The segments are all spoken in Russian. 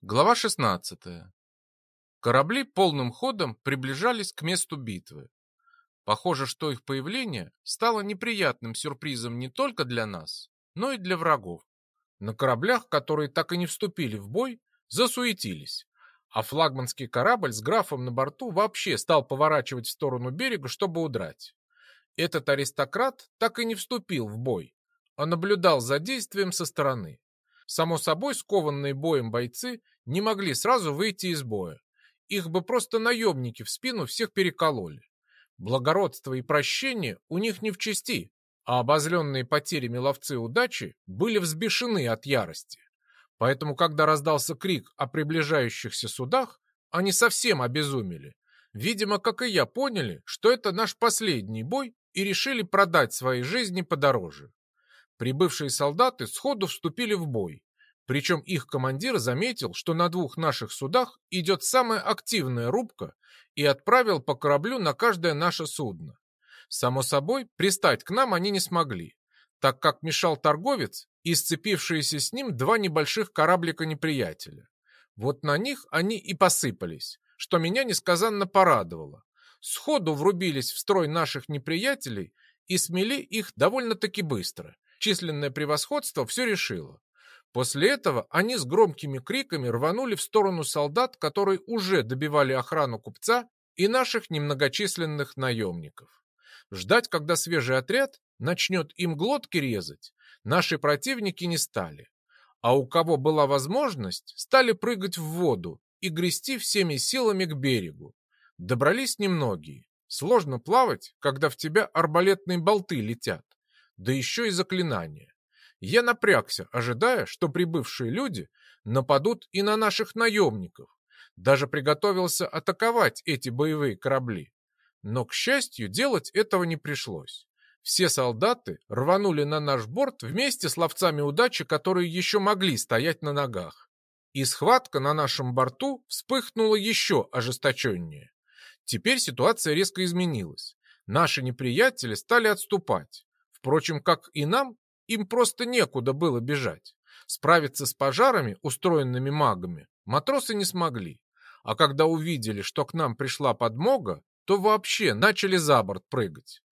Глава 16. Корабли полным ходом приближались к месту битвы. Похоже, что их появление стало неприятным сюрпризом не только для нас, но и для врагов. На кораблях, которые так и не вступили в бой, засуетились, а флагманский корабль с графом на борту вообще стал поворачивать в сторону берега, чтобы удрать. Этот аристократ так и не вступил в бой, а наблюдал за действием со стороны. Само собой, скованные боем бойцы не могли сразу выйти из боя. Их бы просто наемники в спину всех перекололи. Благородство и прощение у них не в чести, а обозленные потерями ловцы удачи были взбешены от ярости. Поэтому, когда раздался крик о приближающихся судах, они совсем обезумели. Видимо, как и я, поняли, что это наш последний бой и решили продать свои жизни подороже. Прибывшие солдаты сходу вступили в бой. Причем их командир заметил, что на двух наших судах идет самая активная рубка и отправил по кораблю на каждое наше судно. Само собой, пристать к нам они не смогли, так как мешал торговец и сцепившиеся с ним два небольших кораблика неприятеля. Вот на них они и посыпались, что меня несказанно порадовало. Сходу врубились в строй наших неприятелей и смели их довольно-таки быстро – Численное превосходство все решило. После этого они с громкими криками рванули в сторону солдат, которые уже добивали охрану купца и наших немногочисленных наемников. Ждать, когда свежий отряд начнет им глотки резать, наши противники не стали. А у кого была возможность, стали прыгать в воду и грести всеми силами к берегу. Добрались немногие. Сложно плавать, когда в тебя арбалетные болты летят да еще и заклинания. Я напрягся, ожидая, что прибывшие люди нападут и на наших наемников. Даже приготовился атаковать эти боевые корабли. Но, к счастью, делать этого не пришлось. Все солдаты рванули на наш борт вместе с ловцами удачи, которые еще могли стоять на ногах. И схватка на нашем борту вспыхнула еще ожесточеннее. Теперь ситуация резко изменилась. Наши неприятели стали отступать. Впрочем, как и нам, им просто некуда было бежать. Справиться с пожарами, устроенными магами, матросы не смогли. А когда увидели, что к нам пришла подмога, то вообще начали за борт прыгать.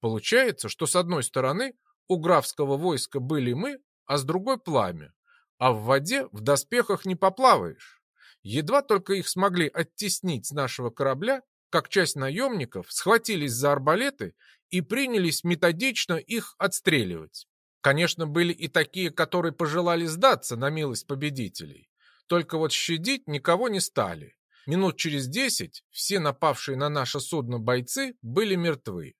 Получается, что с одной стороны у графского войска были мы, а с другой пламя. А в воде в доспехах не поплаваешь. Едва только их смогли оттеснить с нашего корабля, как часть наемников схватились за арбалеты и принялись методично их отстреливать. Конечно, были и такие, которые пожелали сдаться на милость победителей. Только вот щадить никого не стали. Минут через десять все напавшие на наше судно бойцы были мертвы.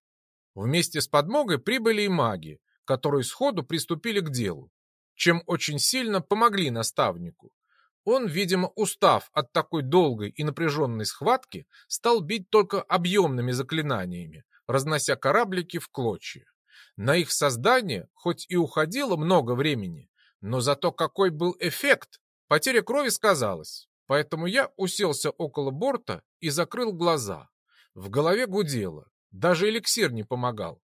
Вместе с подмогой прибыли и маги, которые сходу приступили к делу, чем очень сильно помогли наставнику. Он, видимо, устав от такой долгой и напряженной схватки, стал бить только объемными заклинаниями, разнося кораблики в клочья. На их создание хоть и уходило много времени, но зато какой был эффект, потеря крови сказалась. Поэтому я уселся около борта и закрыл глаза. В голове гудело, даже эликсир не помогал.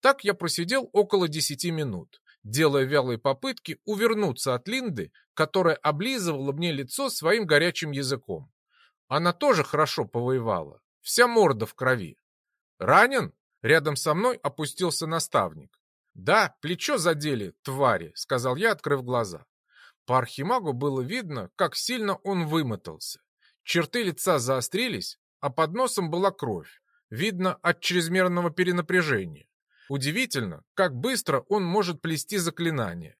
Так я просидел около десяти минут, делая вялые попытки увернуться от Линды, которая облизывала мне лицо своим горячим языком. Она тоже хорошо повоевала, вся морда в крови. «Ранен?» Рядом со мной опустился наставник. «Да, плечо задели, твари», — сказал я, открыв глаза. По архимагу было видно, как сильно он вымотался. Черты лица заострились, а под носом была кровь. Видно от чрезмерного перенапряжения. Удивительно, как быстро он может плести заклинания.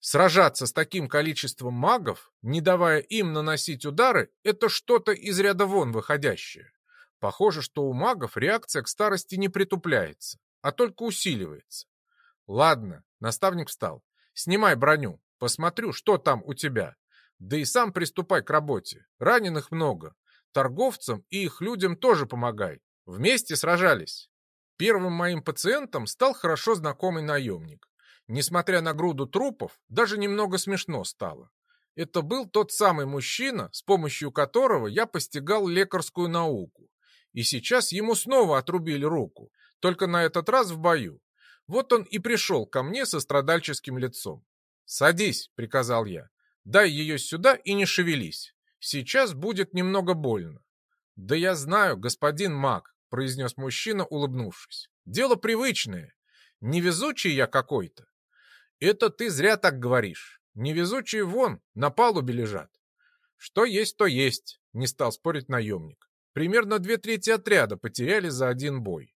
Сражаться с таким количеством магов, не давая им наносить удары, это что-то из ряда вон выходящее. Похоже, что у магов реакция к старости не притупляется, а только усиливается. Ладно, наставник встал. Снимай броню, посмотрю, что там у тебя. Да и сам приступай к работе. Раненых много. Торговцам и их людям тоже помогай. Вместе сражались. Первым моим пациентом стал хорошо знакомый наемник. Несмотря на груду трупов, даже немного смешно стало. Это был тот самый мужчина, с помощью которого я постигал лекарскую науку и сейчас ему снова отрубили руку, только на этот раз в бою. Вот он и пришел ко мне со страдальческим лицом. «Садись», — приказал я. «Дай ее сюда и не шевелись. Сейчас будет немного больно. Да я знаю, господин маг, произнес мужчина, улыбнувшись. Дело привычное. Невезучий я какой-то. Это ты зря так говоришь. Невезучие вон, на палубе лежат. Что есть, то есть, не стал спорить наемник. Примерно две трети отряда потеряли за один бой.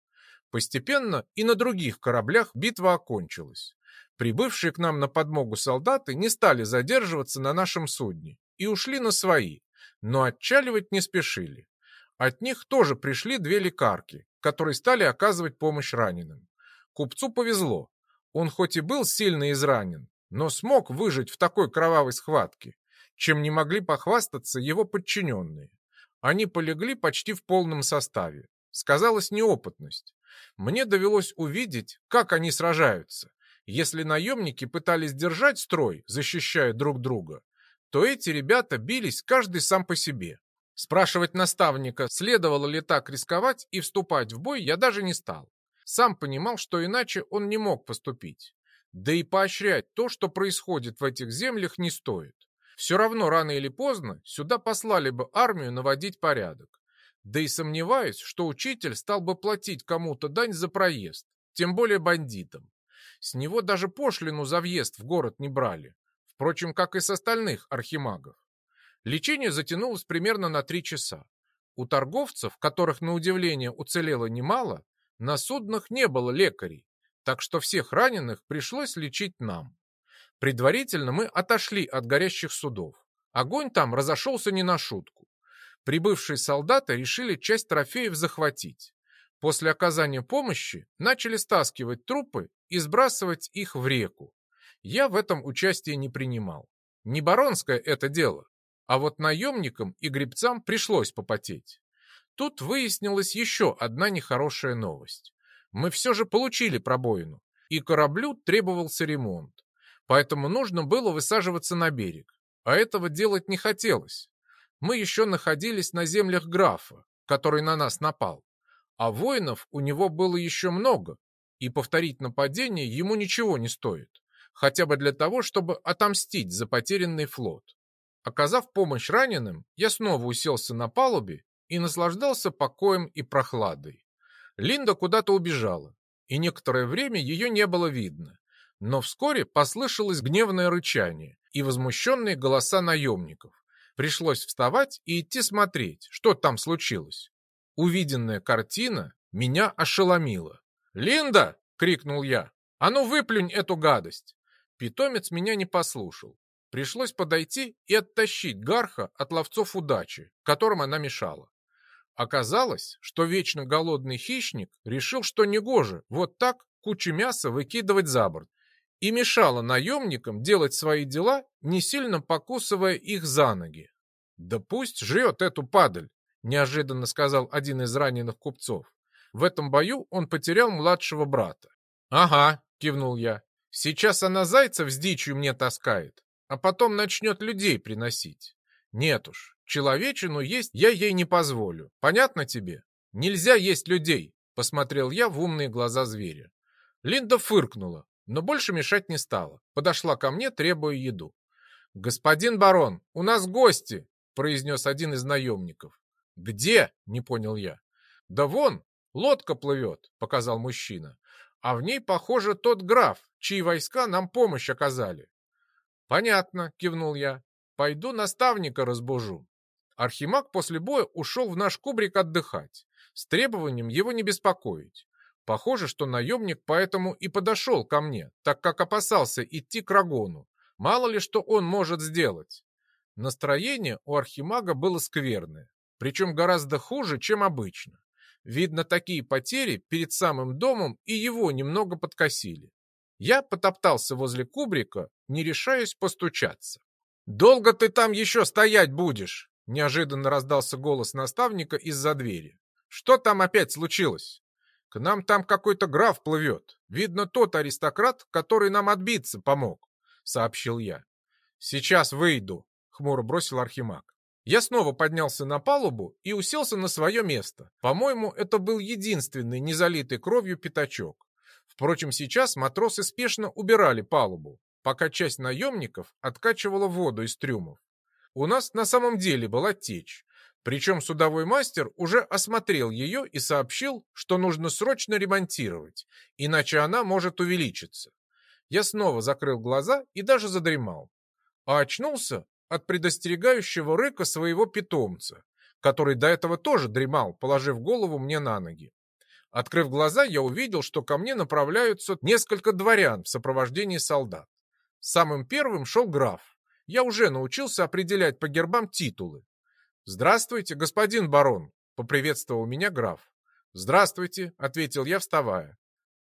Постепенно и на других кораблях битва окончилась. Прибывшие к нам на подмогу солдаты не стали задерживаться на нашем судне и ушли на свои, но отчаливать не спешили. От них тоже пришли две лекарки, которые стали оказывать помощь раненым. Купцу повезло. Он хоть и был сильно изранен, но смог выжить в такой кровавой схватке, чем не могли похвастаться его подчиненные. Они полегли почти в полном составе. Сказалась неопытность. Мне довелось увидеть, как они сражаются. Если наемники пытались держать строй, защищая друг друга, то эти ребята бились каждый сам по себе. Спрашивать наставника, следовало ли так рисковать и вступать в бой, я даже не стал. Сам понимал, что иначе он не мог поступить. Да и поощрять то, что происходит в этих землях, не стоит. Все равно рано или поздно сюда послали бы армию наводить порядок. Да и сомневаюсь, что учитель стал бы платить кому-то дань за проезд, тем более бандитам. С него даже пошлину за въезд в город не брали, впрочем, как и с остальных архимагов. Лечение затянулось примерно на три часа. У торговцев, которых на удивление уцелело немало, на суднах не было лекарей, так что всех раненых пришлось лечить нам. Предварительно мы отошли от горящих судов. Огонь там разошелся не на шутку. Прибывшие солдаты решили часть трофеев захватить. После оказания помощи начали стаскивать трупы и сбрасывать их в реку. Я в этом участие не принимал. Не баронское это дело, а вот наемникам и гребцам пришлось попотеть. Тут выяснилась еще одна нехорошая новость. Мы все же получили пробоину, и кораблю требовался ремонт. Поэтому нужно было высаживаться на берег. А этого делать не хотелось. Мы еще находились на землях графа, который на нас напал. А воинов у него было еще много, и повторить нападение ему ничего не стоит. Хотя бы для того, чтобы отомстить за потерянный флот. Оказав помощь раненым, я снова уселся на палубе и наслаждался покоем и прохладой. Линда куда-то убежала, и некоторое время ее не было видно. Но вскоре послышалось гневное рычание и возмущенные голоса наемников. Пришлось вставать и идти смотреть, что там случилось. Увиденная картина меня ошеломила. «Линда!» — крикнул я. «А ну выплюнь эту гадость!» Питомец меня не послушал. Пришлось подойти и оттащить Гарха от ловцов удачи, которым она мешала. Оказалось, что вечно голодный хищник решил, что негоже вот так кучу мяса выкидывать за борт, и мешала наемникам делать свои дела, не сильно покусывая их за ноги. «Да пусть жрет эту падаль», — неожиданно сказал один из раненых купцов. В этом бою он потерял младшего брата. «Ага», — кивнул я, — «сейчас она зайцев с дичью мне таскает, а потом начнет людей приносить. Нет уж, человечину есть я ей не позволю. Понятно тебе? Нельзя есть людей, посмотрел я в умные глаза зверя. Линда фыркнула, но больше мешать не стала. Подошла ко мне, требуя еду. «Господин барон, у нас гости!» — произнес один из наемников. «Где?» — не понял я. «Да вон, лодка плывет», — показал мужчина. «А в ней, похоже, тот граф, чьи войска нам помощь оказали. «Понятно», — кивнул я. «Пойду наставника разбужу». Архимаг после боя ушел в наш кубрик отдыхать, с требованием его не беспокоить. Похоже, что наемник поэтому и подошел ко мне, так как опасался идти к Рагону. Мало ли что он может сделать. Настроение у архимага было скверное, причем гораздо хуже, чем обычно. Видно, такие потери перед самым домом и его немного подкосили. Я потоптался возле кубрика, не решаясь постучаться. «Долго ты там еще стоять будешь?» Неожиданно раздался голос наставника из-за двери. «Что там опять случилось?» «К нам там какой-то граф плывет. Видно, тот аристократ, который нам отбиться помог», — сообщил я. «Сейчас выйду», — хмуро бросил Архимаг. Я снова поднялся на палубу и уселся на свое место. По-моему, это был единственный незалитый кровью пятачок. Впрочем, сейчас матросы спешно убирали палубу, пока часть наемников откачивала воду из трюмов. у нас на самом деле была течь. Причем судовой мастер уже осмотрел ее и сообщил, что нужно срочно ремонтировать, иначе она может увеличиться. Я снова закрыл глаза и даже задремал. А очнулся от предостерегающего рыка своего питомца, который до этого тоже дремал, положив голову мне на ноги. Открыв глаза, я увидел, что ко мне направляются несколько дворян в сопровождении солдат. Самым первым шел граф. Я уже научился определять по гербам титулы. «Здравствуйте, господин барон», — поприветствовал меня граф. «Здравствуйте», — ответил я, вставая.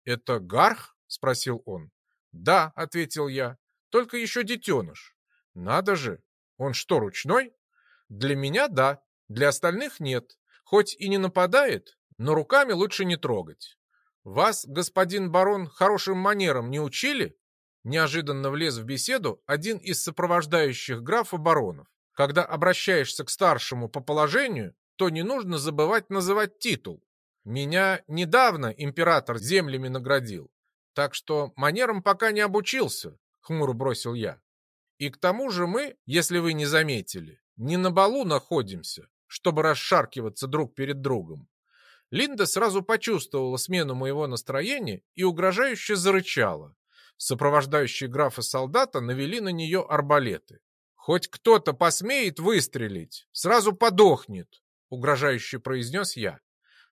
«Это Гарх?» — спросил он. «Да», — ответил я, — «только еще детеныш». «Надо же! Он что, ручной?» «Для меня — да, для остальных — нет. Хоть и не нападает, но руками лучше не трогать. Вас, господин барон, хорошим манерам не учили?» Неожиданно влез в беседу один из сопровождающих графа баронов. Когда обращаешься к старшему по положению, то не нужно забывать называть титул. Меня недавно император землями наградил, так что манерам пока не обучился, хмуро бросил я. И к тому же мы, если вы не заметили, не на балу находимся, чтобы расшаркиваться друг перед другом. Линда сразу почувствовала смену моего настроения и угрожающе зарычала. Сопровождающие графа солдата навели на нее арбалеты. «Хоть кто-то посмеет выстрелить, сразу подохнет», — угрожающе произнес я.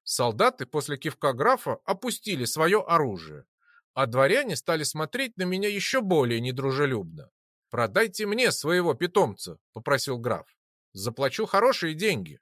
Солдаты после кивка графа опустили свое оружие, а дворяне стали смотреть на меня еще более недружелюбно. «Продайте мне своего питомца», — попросил граф. «Заплачу хорошие деньги.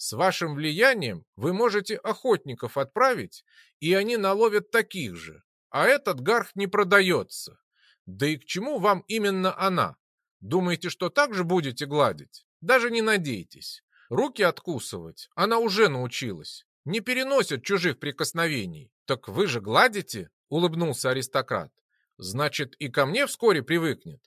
С вашим влиянием вы можете охотников отправить, и они наловят таких же. А этот гарх не продается. Да и к чему вам именно она? Думаете, что так же будете гладить? Даже не надейтесь. Руки откусывать она уже научилась. Не переносит чужих прикосновений. Так вы же гладите? Улыбнулся аристократ. Значит, и ко мне вскоре привыкнет.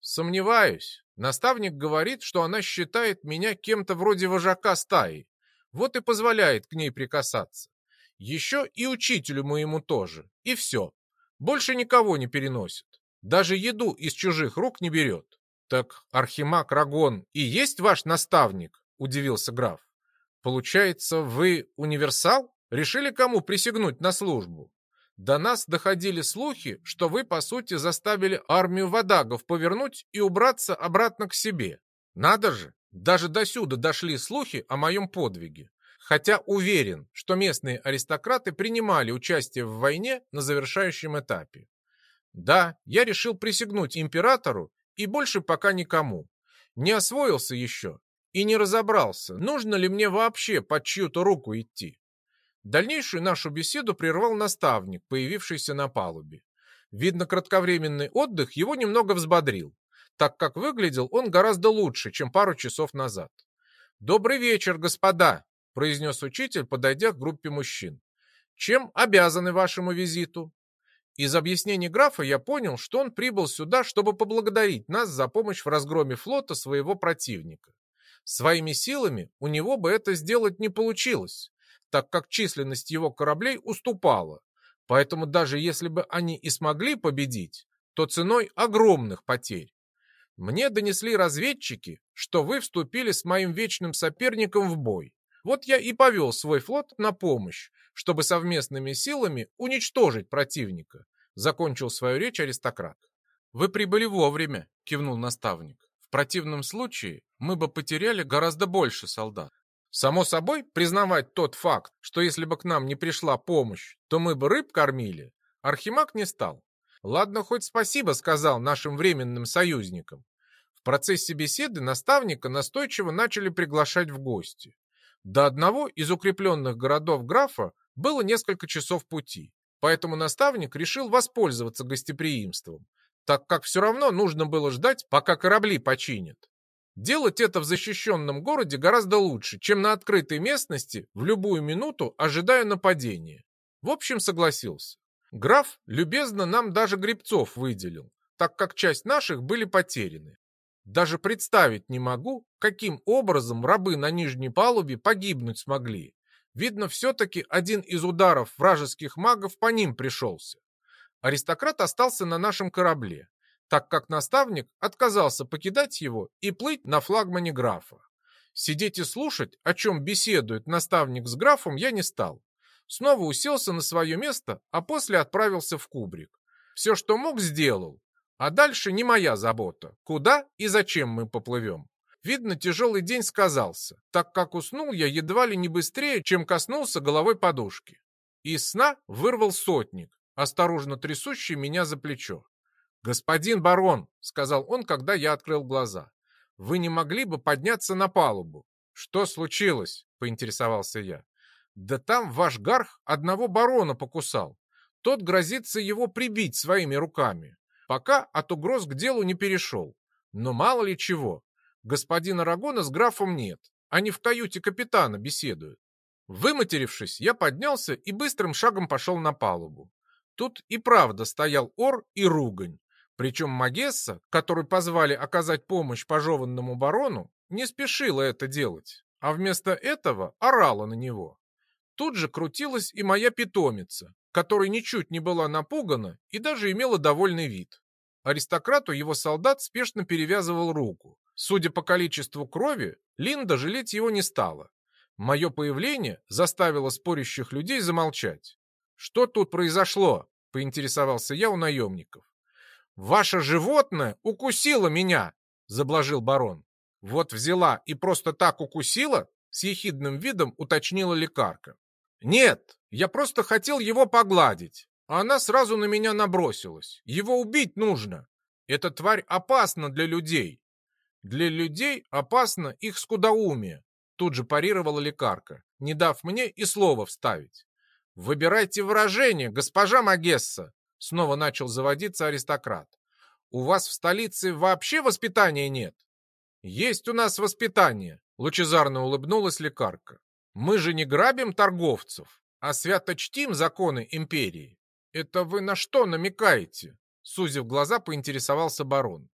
Сомневаюсь. Наставник говорит, что она считает меня кем-то вроде вожака стаи. Вот и позволяет к ней прикасаться. Еще и учителю моему тоже. И все. Больше никого не переносит. Даже еду из чужих рук не берет. «Так Архимаг Рагон и есть ваш наставник?» – удивился граф. «Получается, вы универсал? Решили кому присягнуть на службу? До нас доходили слухи, что вы, по сути, заставили армию водагов повернуть и убраться обратно к себе. Надо же, даже до сюда дошли слухи о моем подвиге. Хотя уверен, что местные аристократы принимали участие в войне на завершающем этапе. Да, я решил присягнуть императору и больше пока никому. Не освоился еще и не разобрался, нужно ли мне вообще под чью-то руку идти. Дальнейшую нашу беседу прервал наставник, появившийся на палубе. Видно, кратковременный отдых его немного взбодрил, так как выглядел он гораздо лучше, чем пару часов назад. «Добрый вечер, господа!» – произнес учитель, подойдя к группе мужчин. «Чем обязаны вашему визиту?» Из объяснений графа я понял, что он прибыл сюда, чтобы поблагодарить нас за помощь в разгроме флота своего противника. Своими силами у него бы это сделать не получилось, так как численность его кораблей уступала. Поэтому даже если бы они и смогли победить, то ценой огромных потерь. Мне донесли разведчики, что вы вступили с моим вечным соперником в бой. Вот я и повел свой флот на помощь, чтобы совместными силами уничтожить противника, закончил свою речь аристократ. Вы прибыли вовремя, кивнул наставник. В противном случае мы бы потеряли гораздо больше солдат. Само собой, признавать тот факт, что если бы к нам не пришла помощь, то мы бы рыб кормили, Архимаг не стал. Ладно, хоть спасибо сказал нашим временным союзникам. В процессе беседы наставника настойчиво начали приглашать в гости. До одного из укрепленных городов графа было несколько часов пути, поэтому наставник решил воспользоваться гостеприимством, так как все равно нужно было ждать, пока корабли починят. Делать это в защищенном городе гораздо лучше, чем на открытой местности в любую минуту ожидая нападения. В общем, согласился. Граф любезно нам даже гребцов выделил, так как часть наших были потеряны. Даже представить не могу, каким образом рабы на нижней палубе погибнуть смогли, Видно, все-таки один из ударов вражеских магов по ним пришелся. Аристократ остался на нашем корабле. Так как наставник отказался покидать его и плыть на флагмане графа. Сидеть и слушать, о чем беседует наставник с графом, я не стал. Снова уселся на свое место, а после отправился в кубрик. Все, что мог, сделал. А дальше не моя забота, куда и зачем мы поплывем. Видно, тяжелый день сказался, так как уснул я едва ли не быстрее, чем коснулся головой подушки. Из сна вырвал сотник, осторожно трясущий меня за плечо. «Господин барон», — сказал он, когда я открыл глаза, — «вы не могли бы подняться на палубу?» «Что случилось?» — поинтересовался я. «Да там ваш гарх одного барона покусал. Тот грозится его прибить своими руками. Пока от угроз к делу не перешел. Но мало ли чего. Господина Рагона с графом нет. Они в каюте капитана беседуют. Выматерившись, я поднялся и быстрым шагом пошел на палубу. Тут и правда стоял ор и ругань. Причем Магесса, которую позвали оказать помощь пожеванному барону, не спешила это делать, а вместо этого орала на него. Тут же крутилась и моя питомица, которая ничуть не была напугана и даже имела довольный вид. Аристократу его солдат спешно перевязывал руку. Судя по количеству крови, Линда жалеть его не стала. Мое появление заставило спорящих людей замолчать. «Что тут произошло?» — поинтересовался я у наемников. «Ваше животное укусило меня!» — заблажил барон. «Вот взяла и просто так укусила?» — с ехидным видом уточнила лекарка. «Нет, я просто хотел его погладить, а она сразу на меня набросилась. Его убить нужно. Эта тварь опасна для людей. Для людей опасно их скудоумие, тут же парировала лекарка, не дав мне и слова вставить. Выбирайте выражение, госпожа Магесса, снова начал заводиться аристократ. У вас в столице вообще воспитания нет? Есть у нас воспитание, лучезарно улыбнулась лекарка. Мы же не грабим торговцев, а свято чтим законы империи. Это вы на что намекаете? Сузив глаза, поинтересовался барон.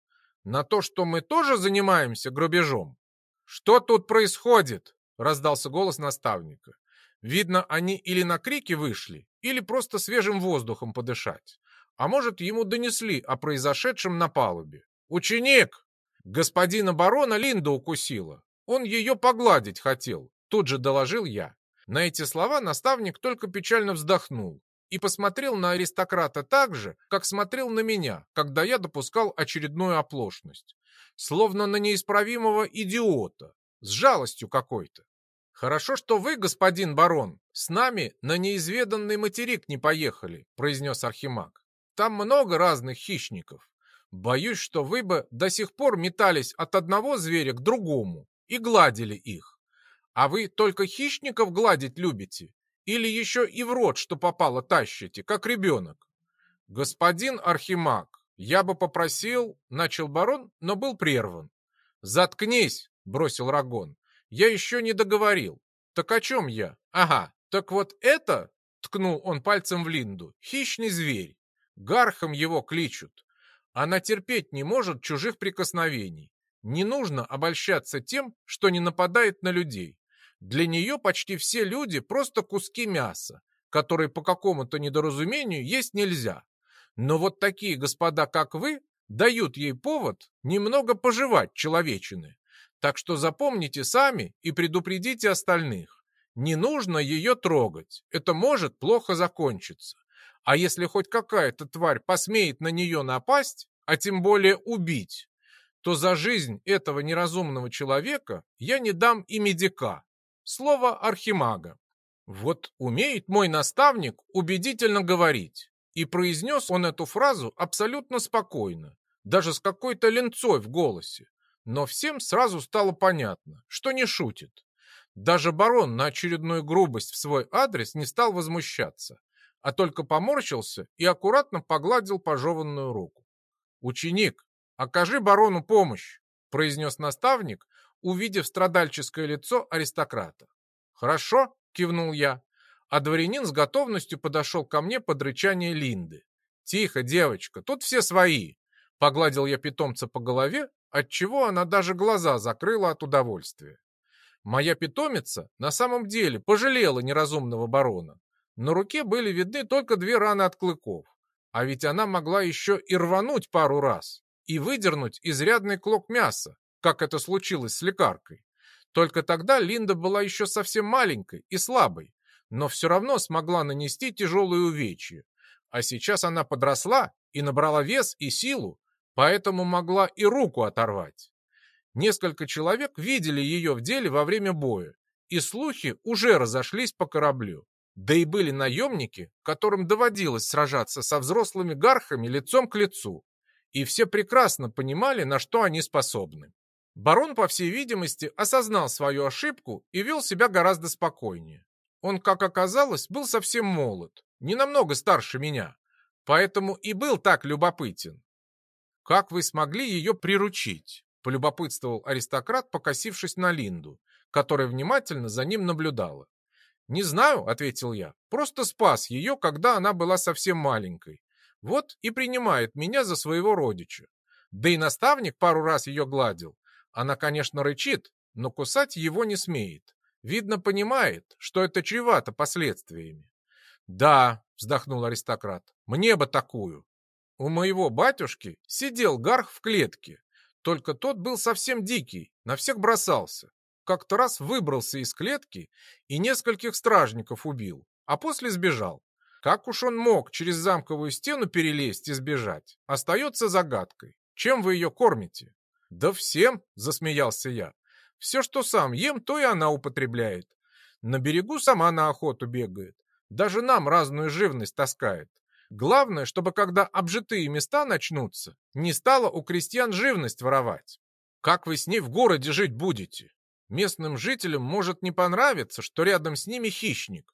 На то, что мы тоже занимаемся грабежом? Что тут происходит? Раздался голос наставника. Видно, они или на крики вышли, или просто свежим воздухом подышать. А может, ему донесли о произошедшем на палубе. «Ученик! Господина барона Линда укусила. Он ее погладить хотел. Тут же доложил я. На эти слова наставник только печально вздохнул и посмотрел на аристократа так же, как смотрел на меня, когда я допускал очередную оплошность. Словно на неисправимого идиота, с жалостью какой-то. «Хорошо, что вы, господин барон, с нами на неизведанный материк не поехали», произнес Архимаг. «Там много разных хищников. Боюсь, что вы бы до сих пор метались от одного зверя к другому и гладили их. А вы только хищников гладить любите? Или еще и в рот, что попало, тащите, как ребенок? Господин Архимаг, я бы попросил, начал барон, но был прерван. Заткнись, бросил Рагон. Я еще не договорил. Так о чем я? Ага, так вот это, ткнул он пальцем в Линду, хищный зверь. Гархом его кличут. Она терпеть не может чужих прикосновений. Не нужно обольщаться тем, что не нападает на людей. Для нее почти все люди просто куски мяса, которые по какому-то недоразумению есть нельзя. Но вот такие господа, как вы, дают ей повод немного пожевать человечины. Так что запомните сами и предупредите остальных. Не нужно ее трогать, это может плохо закончиться. А если хоть какая-то тварь посмеет на нее напасть, а тем более убить, то за жизнь этого неразумного человека я не дам и медика. Слово архимага. Вот умеет мой наставник убедительно говорить. И произнес он эту фразу абсолютно спокойно, даже с какой-то ленцой в голосе. Но всем сразу стало понятно, что не шутит. Даже барон на очередную грубость в свой адрес не стал возмущаться, а только поморщился и аккуратно погладил пожеванную руку. «Ученик, окажи барону помощь», произнес наставник, увидев страдальческое лицо аристократа. «Хорошо», — кивнул я, а дворянин с готовностью подошел ко мне под рычание Линды. «Тихо, девочка, тут все свои», — погладил я питомца по голове, отчего она даже глаза закрыла от удовольствия. Моя питомица на самом деле пожалела неразумного барона. На руке были видны только две раны от клыков. А ведь она могла еще и рвануть пару раз и выдернуть изрядный клок мяса, как это случилось с лекаркой. Только тогда Линда была еще совсем маленькой и слабой, но все равно смогла нанести тяжелые увечья. А сейчас она подросла и набрала вес и силу, поэтому могла и руку оторвать. Несколько человек видели ее в деле во время боя, и слухи уже разошлись по кораблю. Да и были наемники, которым доводилось сражаться со взрослыми гархами лицом к лицу. И все прекрасно понимали, на что они способны. Барон, по всей видимости, осознал свою ошибку и вел себя гораздо спокойнее. Он, как оказалось, был совсем молод, не намного старше меня, поэтому и был так любопытен. «Как вы смогли ее приручить?» – полюбопытствовал аристократ, покосившись на Линду, которая внимательно за ним наблюдала. «Не знаю», — ответил я, — «просто спас ее, когда она была совсем маленькой. Вот и принимает меня за своего родича. Да и наставник пару раз ее гладил. Она, конечно, рычит, но кусать его не смеет. Видно, понимает, что это чревато последствиями. «Да», — вздохнул аристократ, — «мне бы такую». У моего батюшки сидел гарх в клетке, только тот был совсем дикий, на всех бросался как-то раз выбрался из клетки и нескольких стражников убил, а после сбежал. Как уж он мог через замковую стену перелезть и сбежать, остается загадкой. Чем вы ее кормите? Да всем, засмеялся я. Все, что сам ем, то и она употребляет. На берегу сама на охоту бегает. Даже нам разную живность таскает. Главное, чтобы когда обжитые места начнутся, не стало у крестьян живность воровать. Как вы с ней в городе жить будете? Местным жителям может не понравиться, что рядом с ними хищник.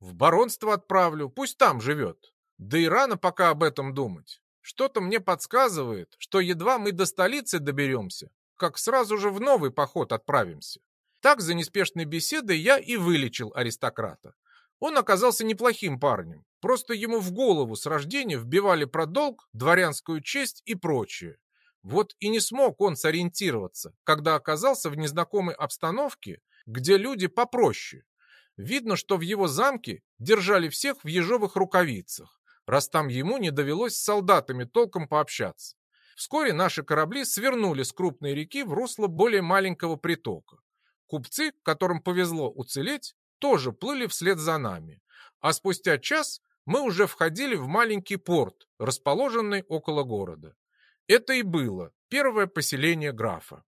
В баронство отправлю, пусть там живет. Да и рано пока об этом думать. Что-то мне подсказывает, что едва мы до столицы доберемся, как сразу же в новый поход отправимся. Так за неспешной беседой я и вылечил аристократа. Он оказался неплохим парнем, просто ему в голову с рождения вбивали про долг, дворянскую честь и прочее. Вот и не смог он сориентироваться, когда оказался в незнакомой обстановке, где люди попроще. Видно, что в его замке держали всех в ежовых рукавицах, раз там ему не довелось с солдатами толком пообщаться. Вскоре наши корабли свернули с крупной реки в русло более маленького притока. Купцы, которым повезло уцелеть, тоже плыли вслед за нами. А спустя час мы уже входили в маленький порт, расположенный около города. Это и было первое поселение графа.